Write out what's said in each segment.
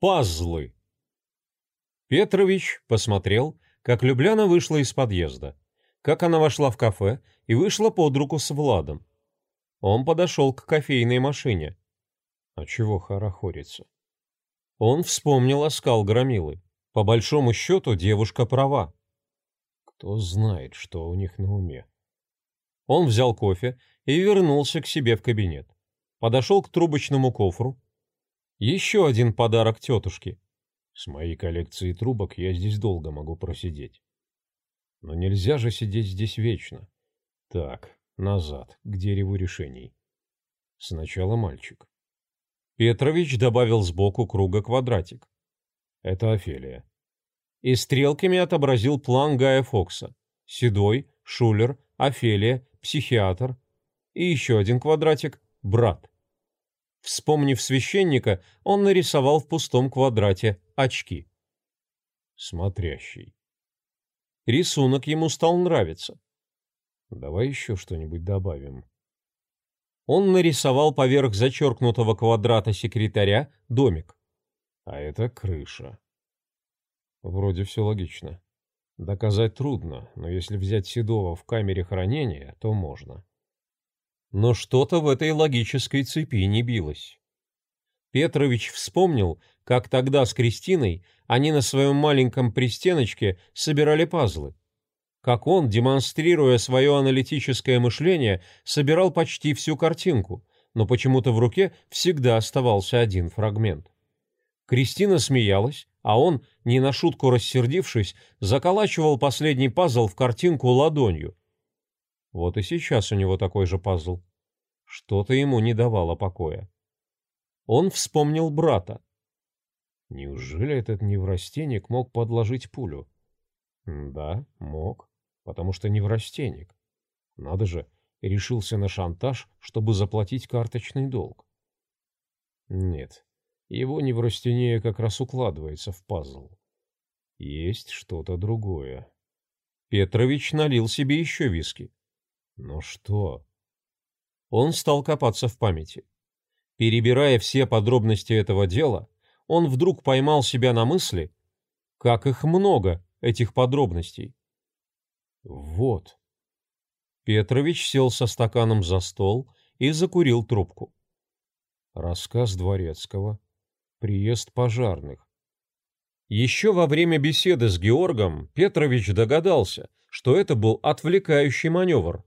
Пазлы. Петрович посмотрел, как Любляна вышла из подъезда, как она вошла в кафе и вышла под руку с Владом. Он подошел к кофейной машине. А чего хорохориться? Он вспомнил оскал громилы. По большому счету девушка права. Кто знает, что у них на уме. Он взял кофе и вернулся к себе в кабинет. Подошел к трубочному кофру. Еще один подарок тетушке. С моей коллекцией трубок я здесь долго могу просидеть. Но нельзя же сидеть здесь вечно. Так, назад, к дереву решений. Сначала мальчик. Петрович добавил сбоку круга квадратик. Это Офелия. И стрелками отобразил план Гая Фокса. Седой, Шулер, Офелия, психиатр. И еще один квадратик — брат. Вспомнив священника, он нарисовал в пустом квадрате очки. Смотрящий. Рисунок ему стал нравиться. Давай еще что-нибудь добавим. Он нарисовал поверх зачеркнутого квадрата секретаря домик. А это крыша. Вроде все логично. Доказать трудно, но если взять Седова в камере хранения, то можно. Но что-то в этой логической цепи не билось. Петрович вспомнил, как тогда с Кристиной они на своем маленьком пристеночке собирали пазлы. Как он, демонстрируя свое аналитическое мышление, собирал почти всю картинку, но почему-то в руке всегда оставался один фрагмент. Кристина смеялась, а он, не на шутку рассердившись, заколачивал последний пазл в картинку ладонью, вот и сейчас у него такой же пазл. Что-то ему не давало покоя. Он вспомнил брата. Неужели этот неврастенник мог подложить пулю? Да, мог, потому что неврастенник. Надо же, решился на шантаж, чтобы заплатить карточный долг. Нет, его неврастения как раз укладывается в пазл. Есть что-то другое. Петрович налил себе еще виски. Но что? Он стал копаться в памяти. Перебирая все подробности этого дела, он вдруг поймал себя на мысли, как их много, этих подробностей. Вот. Петрович сел со стаканом за стол и закурил трубку. Рассказ Дворецкого. Приезд пожарных. Еще во время беседы с Георгом Петрович догадался, что это был отвлекающий маневр,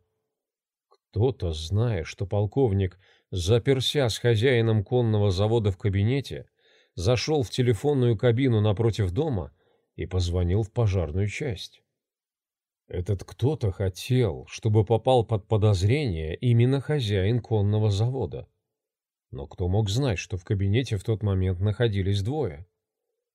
кто-то, зная, что полковник заперся с хозяином конного завода в кабинете, зашел в телефонную кабину напротив дома и позвонил в пожарную часть. Этот кто-то хотел, чтобы попал под подозрение именно хозяин конного завода. Но кто мог знать, что в кабинете в тот момент находились двое?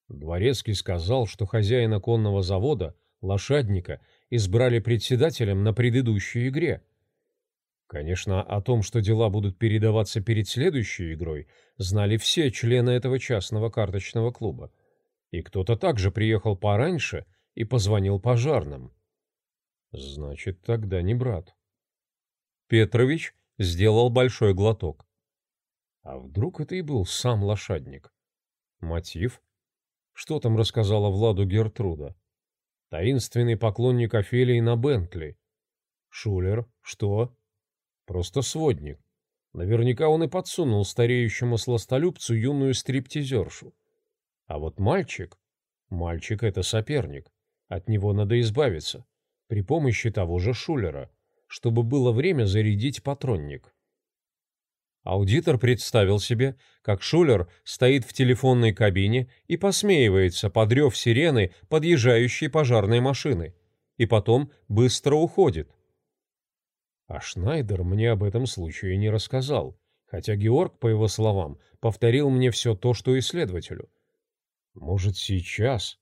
Дворецкий сказал, что хозяина конного завода, лошадника, избрали председателем на предыдущей игре – Конечно, о том, что дела будут передаваться перед следующей игрой, знали все члены этого частного карточного клуба. И кто-то также приехал пораньше и позвонил пожарным. Значит, тогда не брат. Петрович сделал большой глоток. А вдруг это и был сам лошадник? Мотив? Что там рассказала Владу Гертруда? Таинственный поклонник Офелии на Бентли. Шулер? Что? Просто сводник. Наверняка он и подсунул стареющему сластолюбцу юную стриптизершу. А вот мальчик... Мальчик — это соперник. От него надо избавиться. При помощи того же Шулера, чтобы было время зарядить патронник. Аудитор представил себе, как Шулер стоит в телефонной кабине и посмеивается под рев сирены подъезжающей пожарной машины, и потом быстро уходит — а Шнайдер мне об этом случае не рассказал, хотя Георг, по его словам, повторил мне все то, что и следователю. Может, сейчас?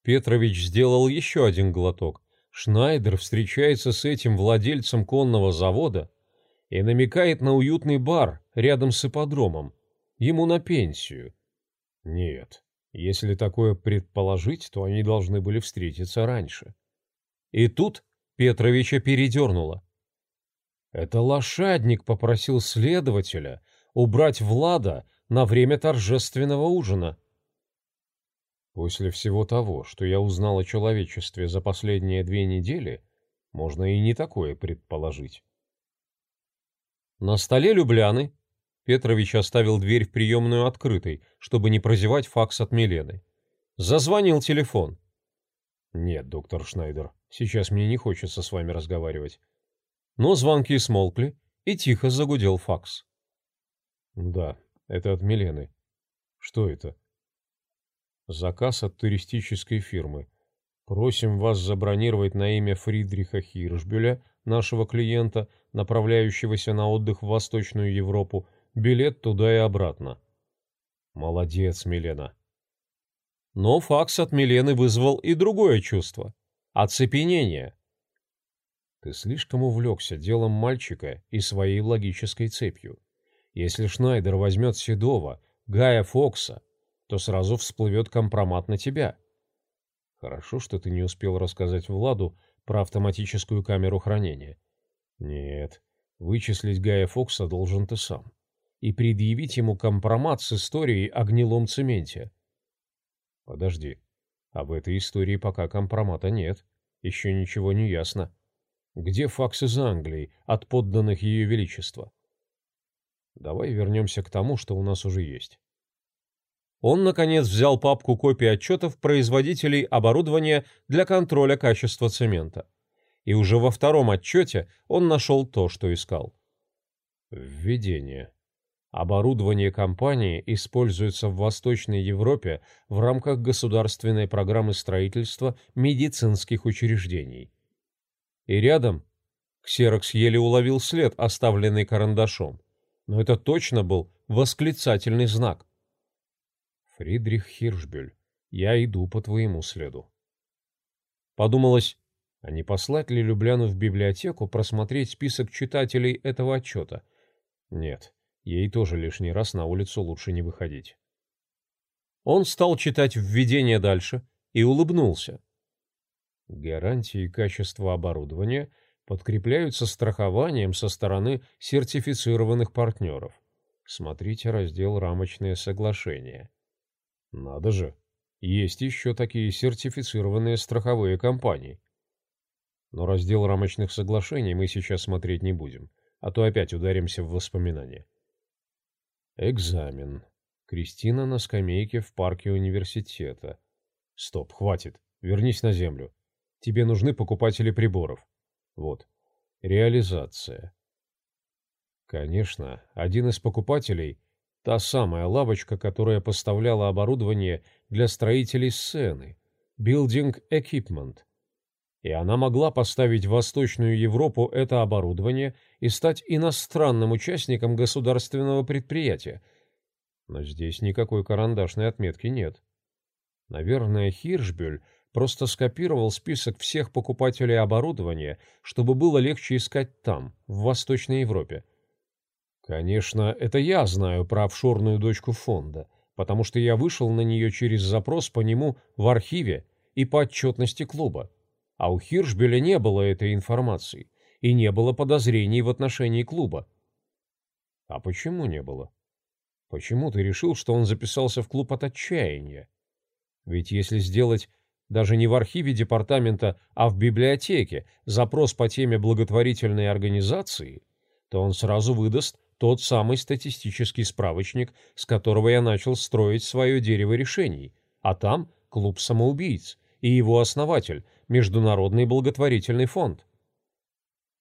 Петрович сделал еще один глоток. Шнайдер встречается с этим владельцем конного завода и намекает на уютный бар рядом с ипподромом. Ему на пенсию. Нет, если такое предположить, то они должны были встретиться раньше. И тут Петровича передернуло. Это лошадник попросил следователя убрать Влада на время торжественного ужина. После всего того, что я узнал о человечестве за последние две недели, можно и не такое предположить. На столе Любляны Петрович оставил дверь в приемную открытой, чтобы не прозевать факс от Милены. Зазвонил телефон. «Нет, доктор Шнайдер, сейчас мне не хочется с вами разговаривать». Но звонки смолкли, и тихо загудел факс. «Да, это от Милены. Что это?» Заказ от туристической фирмы. Просим вас забронировать на имя Фридриха Хиршбюля, нашего клиента, направляющегося на отдых в Восточную Европу, билет туда и обратно. Молодец, Милена. Но факс от Милены вызвал и другое чувство — оцепенение. Ты слишком увлекся делом мальчика и своей логической цепью. Если Шнайдер возьмет Седова, Гая Фокса, то сразу всплывет компромат на тебя. Хорошо, что ты не успел рассказать Владу про автоматическую камеру хранения. Нет, вычислить Гая Фокса должен ты сам. И предъявить ему компромат с историей о гнилом цементе. Подожди, в этой истории пока компромата нет. Еще ничего не ясно. Где факс из Англии от подданных Ее Величества? Давай вернемся к тому, что у нас уже есть. Он, наконец, взял папку копий отчетов производителей оборудования для контроля качества цемента. И уже во втором отчете он нашел то, что искал. Введение. Оборудование компании используется в Восточной Европе в рамках государственной программы строительства медицинских учреждений. И рядом Ксерокс еле уловил след, оставленный карандашом. Но это точно был восклицательный знак – Фридрих Хиршбюль, я иду по твоему следу. Подумалось, а не послать ли Любляну в библиотеку просмотреть список читателей этого отчета? Нет, ей тоже лишний раз на улицу лучше не выходить. Он стал читать введение дальше и улыбнулся. Гарантии качества оборудования подкрепляются страхованием со стороны сертифицированных партнеров. Смотрите раздел «Рамочные соглашения». Надо же, есть еще такие сертифицированные страховые компании. Но раздел рамочных соглашений мы сейчас смотреть не будем, а то опять ударимся в воспоминания. Экзамен. Кристина на скамейке в парке университета. Стоп, хватит. Вернись на землю. Тебе нужны покупатели приборов. Вот. Реализация. Конечно, один из покупателей Та самая лавочка, которая поставляла оборудование для строителей сцены. Building Equipment. И она могла поставить в Восточную Европу это оборудование и стать иностранным участником государственного предприятия. Но здесь никакой карандашной отметки нет. Наверное, Хиршбюль просто скопировал список всех покупателей оборудования, чтобы было легче искать там, в Восточной Европе. Конечно, это я знаю про офшорную дочку фонда, потому что я вышел на нее через запрос по нему в архиве и по отчетности клуба. А у Хиршбеля не было этой информации и не было подозрений в отношении клуба. А почему не было? Почему ты решил, что он записался в клуб от отчаяния? Ведь если сделать даже не в архиве департамента, а в библиотеке. Запрос по теме благотворительной организации, то он сразу выдаст тот самый статистический справочник, с которого я начал строить свое дерево решений, а там клуб самоубийц и его основатель, Международный благотворительный фонд.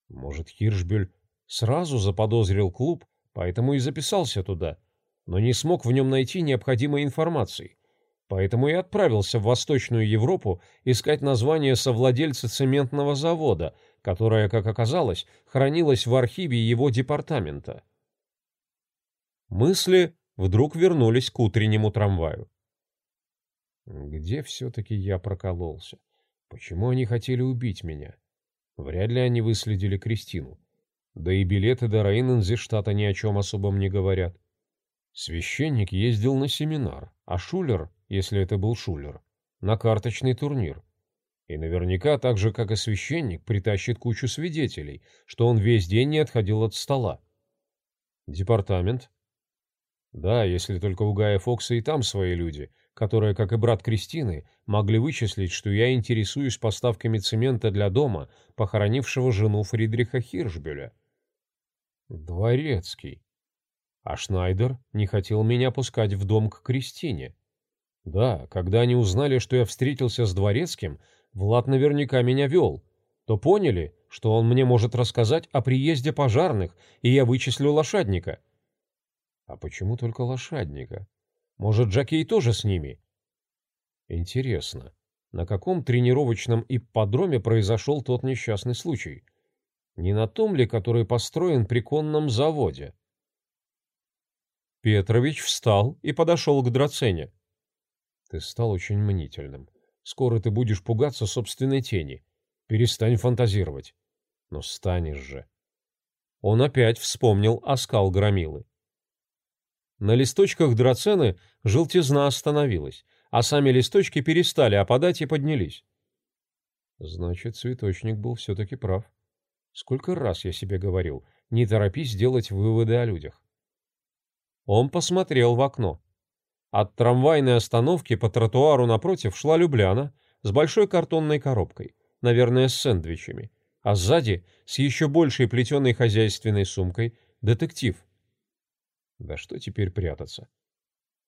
Может, Хиршбюль сразу заподозрил клуб, поэтому и записался туда, но не смог в нем найти необходимой информации, поэтому и отправился в Восточную Европу искать название совладельца цементного завода, которое, как оказалось, хранилось в архиве его департамента. Мысли вдруг вернулись к утреннему трамваю. Где все-таки я прокололся? Почему они хотели убить меня? Вряд ли они выследили Кристину. Да и билеты до Рейнензештата ни о чем особом не говорят. Священник ездил на семинар, а Шулер, если это был Шулер, на карточный турнир. И наверняка, так же, как и священник, притащит кучу свидетелей, что он весь день не отходил от стола. Департамент Да, если только у Гая Фокса и там свои люди, которые, как и брат Кристины, могли вычислить, что я интересуюсь поставками цемента для дома, похоронившего жену Фридриха Хиршбюля. Дворецкий. А Шнайдер не хотел меня пускать в дом к Кристине. Да, когда они узнали, что я встретился с Дворецким, Влад наверняка меня вел. То поняли, что он мне может рассказать о приезде пожарных, и я вычислю лошадника. А почему только лошадника? Может, Джакей тоже с ними? Интересно, на каком тренировочном ипподроме произошел тот несчастный случай? Не на том ли, который построен при конном заводе? Петрович встал и подошел к Драцене. Ты стал очень мнительным. Скоро ты будешь пугаться собственной тени. Перестань фантазировать. Но станешь же. Он опять вспомнил оскал громилы. На листочках драцены желтизна остановилась, а сами листочки перестали опадать и поднялись. Значит, цветочник был все-таки прав. Сколько раз я себе говорил, не торопись делать выводы о людях. Он посмотрел в окно. От трамвайной остановки по тротуару напротив шла Любляна с большой картонной коробкой, наверное, с сэндвичами, а сзади, с еще большей плетеной хозяйственной сумкой, детектив — да что теперь прятаться?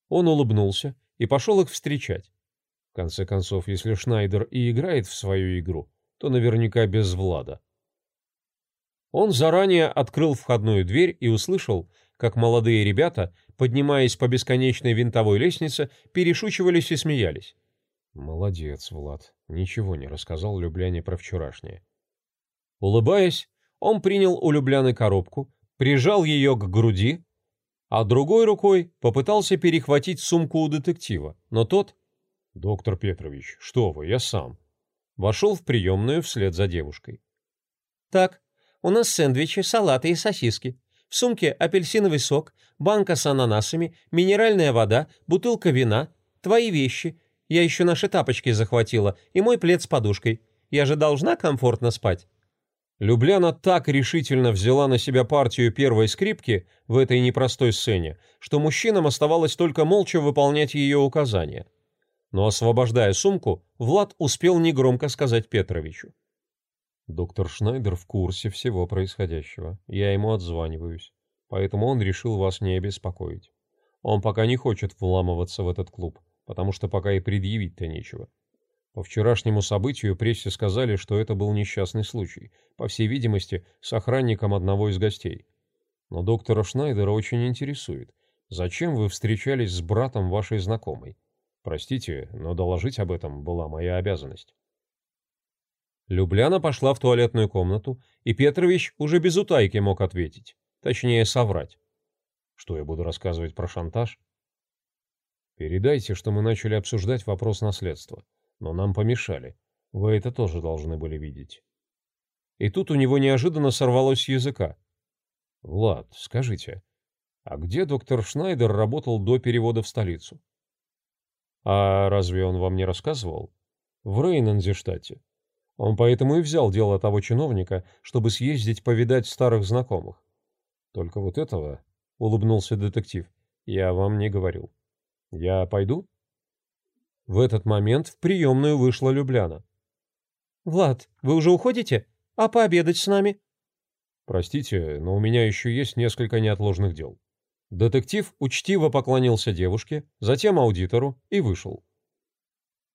Он улыбнулся и пошел их встречать. В конце концов, если Шнайдер и играет в свою игру, то наверняка без Влада. Он заранее открыл входную дверь и услышал, как молодые ребята, поднимаясь по бесконечной винтовой лестнице, перешучивались и смеялись. «Молодец, Влад, ничего не рассказал Любляне про вчерашнее». Улыбаясь, он принял у Любляны коробку, прижал ее к груди, а другой рукой попытался перехватить сумку у детектива, но тот... «Доктор Петрович, что вы, я сам». Вошел в приемную вслед за девушкой. «Так, у нас сэндвичи, салаты и сосиски. В сумке апельсиновый сок, банка с ананасами, минеральная вода, бутылка вина, твои вещи. Я еще наши тапочки захватила и мой плед с подушкой. Я же должна комфортно спать». Любляна так решительно взяла на себя партию первой скрипки в этой непростой сцене, что мужчинам оставалось только молча выполнять ее указания. Но освобождая сумку, Влад успел негромко сказать Петровичу. «Доктор Шнайдер в курсе всего происходящего. Я ему отзваниваюсь, поэтому он решил вас не беспокоить. Он пока не хочет вламываться в этот клуб, потому что пока и предъявить-то нечего. По вчерашнему событию прессе сказали, что это был несчастный случай, по всей видимости, с охранником одного из гостей. Но доктора Шнайдера очень интересует, зачем вы встречались с братом вашей знакомой? Простите, но доложить об этом была моя обязанность. Любляна пошла в туалетную комнату, и Петрович уже без утайки мог ответить, точнее соврать. Что я буду рассказывать про шантаж? Передайте, что мы начали обсуждать вопрос наследства но нам помешали. Вы это тоже должны были видеть. И тут у него неожиданно сорвалось с языка. «Влад, скажите, а где доктор Шнайдер работал до перевода в столицу?» «А разве он вам не рассказывал?» «В Рейнензештате. Он поэтому и взял дело того чиновника, чтобы съездить повидать старых знакомых. Только вот этого, — улыбнулся детектив, — я вам не говорил. Я пойду?» В этот момент в приемную вышла Любляна. «Влад, вы уже уходите? А пообедать с нами?» «Простите, но у меня еще есть несколько неотложных дел». Детектив учтиво поклонился девушке, затем аудитору и вышел.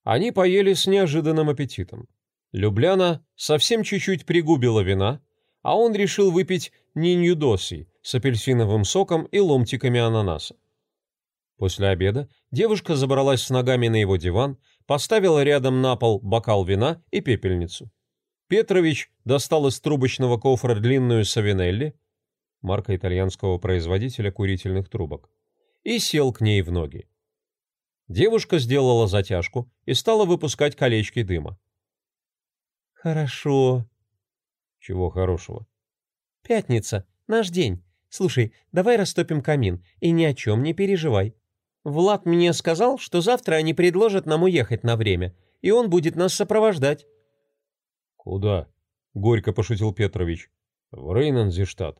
Они поели с неожиданным аппетитом. Любляна совсем чуть-чуть пригубила вина, а он решил выпить ниньюдоси с апельсиновым соком и ломтиками ананаса. После обеда девушка забралась с ногами на его диван, поставила рядом на пол бокал вина и пепельницу. Петрович достал из трубочного кофра длинную савинелли, марка итальянского производителя курительных трубок, и сел к ней в ноги. Девушка сделала затяжку и стала выпускать колечки дыма. «Хорошо». «Чего хорошего?» «Пятница, наш день. Слушай, давай растопим камин и ни о чем не переживай. Влад мне сказал, что завтра они предложат нам уехать на время, и он будет нас сопровождать. Куда? Горько пошутил Петрович. В Рейнанзиштадт.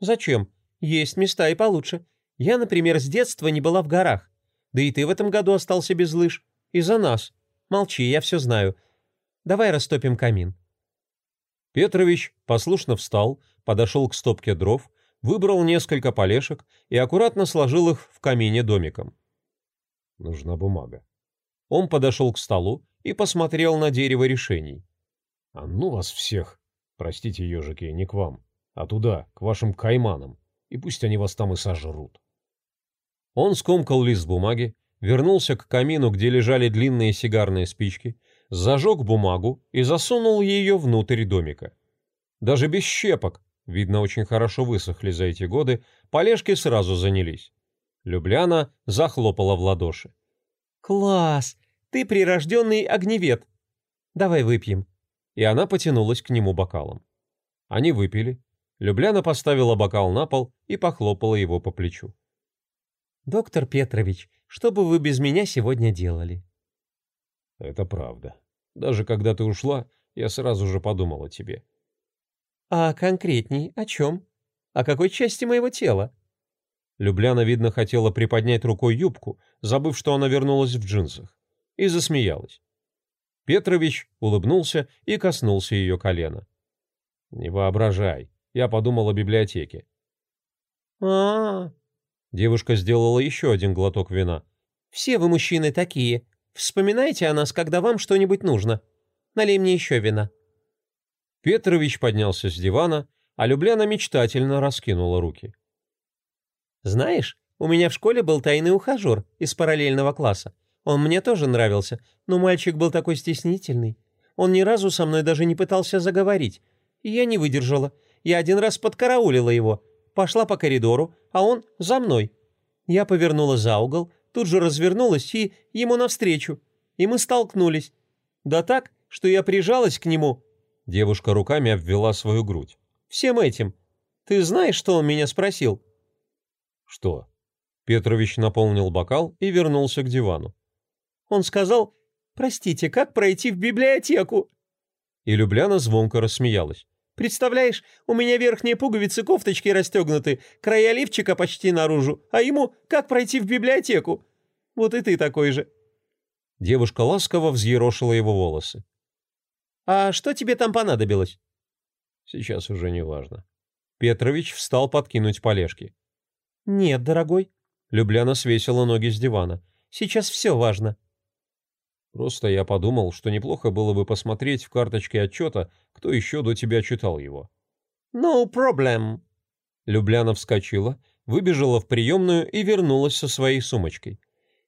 Зачем? Есть места и получше. Я, например, с детства не была в горах. Да и ты в этом году остался без лыж. Из-за нас. Молчи, я все знаю. Давай растопим камин». Петрович послушно встал, подошел к стопке дров, выбрал несколько полешек и аккуратно сложил их в камине домиком. Нужна бумага. Он подошел к столу и посмотрел на дерево решений. «А ну вас всех! Простите, ежики, не к вам, а туда, к вашим кайманам, и пусть они вас там и сожрут». Он скомкал лист бумаги, вернулся к камину, где лежали длинные сигарные спички, зажег бумагу и засунул ее внутрь домика. Даже без щепок, видно, очень хорошо высохли за эти годы, полежки сразу занялись. Любляна захлопала в ладоши. «Класс! Ты прирожденный огневед! Давай выпьем!» И она потянулась к нему бокалом. Они выпили. Любляна поставила бокал на пол и похлопала его по плечу. «Доктор Петрович, что бы вы без меня сегодня делали?» «Это правда. Даже когда ты ушла, я сразу же подумал о тебе». «А конкретней о чем? О какой части моего тела?» Любляна, видно, хотела приподнять рукой юбку, забыв, что она вернулась в джинсах, и засмеялась. Петрович улыбнулся и коснулся ее колена. «Не воображай, я подумал о библиотеке». А, -а, а Девушка сделала еще один глоток вина. «Все вы мужчины такие. Вспоминайте о нас, когда вам что-нибудь нужно. Налей мне еще вина». Петрович поднялся с дивана, а Любляна мечтательно раскинула руки. «Знаешь, у меня в школе был тайный ухажер из параллельного класса. Он мне тоже нравился, но мальчик был такой стеснительный. Он ни разу со мной даже не пытался заговорить. И я не выдержала. Я один раз подкараулила его. Пошла по коридору, а он за мной. Я повернула за угол, тут же развернулась и ему навстречу. И мы столкнулись. Да так, что я прижалась к нему. Девушка руками обвела свою грудь. Всем этим. Ты знаешь, что он меня спросил? Что? Петрович наполнил бокал и вернулся к дивану. Он сказал, «Простите, как пройти в библиотеку?» И Любляна звонко рассмеялась. «Представляешь, у меня верхние пуговицы кофточки расстегнуты, края лифчика почти наружу, а ему как пройти в библиотеку? Вот и ты такой же». Девушка ласково взъерошила его волосы. «А что тебе там понадобилось?» «Сейчас уже не важно». Петрович встал подкинуть полежки. «Нет, дорогой». Любляна свесила ноги с дивана. «Сейчас все важно». Просто я подумал, что неплохо было бы посмотреть в карточке отчета, кто еще до тебя читал его. «No problem». Любляна вскочила, выбежала в приемную и вернулась со своей сумочкой.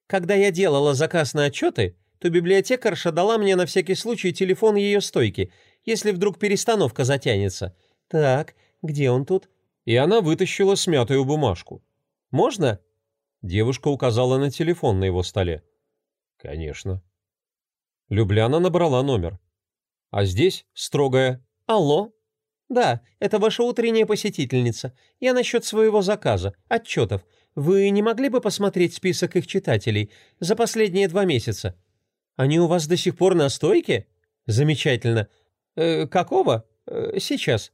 «Когда я делала заказ на отчеты, то библиотекарша дала мне на всякий случай телефон ее стойки, если вдруг перестановка затянется. Так, где он тут?» И она вытащила смятую бумажку. «Можно?» Девушка указала на телефон на его столе. «Конечно». Любляна набрала номер. А здесь строгая «Алло?» «Да, это ваша утренняя посетительница. Я насчет своего заказа, отчетов. Вы не могли бы посмотреть список их читателей за последние два месяца? Они у вас до сих пор на стойке? Замечательно. Э, какого? Э, сейчас».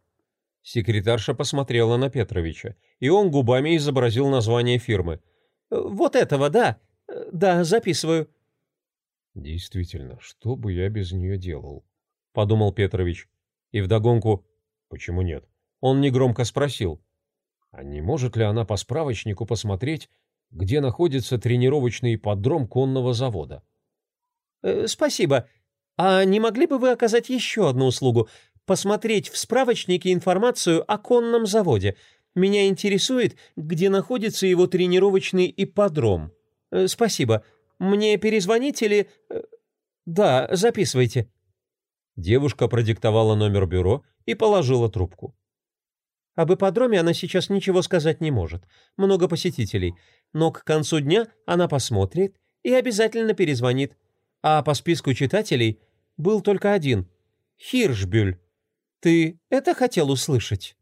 Секретарша посмотрела на Петровича, и он губами изобразил название фирмы. «Э, «Вот этого, да. Э, да, записываю. Действительно, что бы я без нее делал? Подумал Петрович. И вдогонку, почему нет? Он негромко спросил. А не может ли она по справочнику посмотреть, где находится тренировочный ипподром конного завода? Э, спасибо. А не могли бы вы оказать еще одну услугу? Посмотреть в справочнике информацию о конном заводе. Меня интересует, где находится его тренировочный ипподром. Э, спасибо. Мне перезвонить или... Э, да, записывайте». Девушка продиктовала номер бюро и положила трубку. Об ипподроме она сейчас ничего сказать не может. Много посетителей. Но к концу дня она посмотрит и обязательно перезвонит. А по списку читателей был только один. Хиршбюль. Ты это хотел услышать?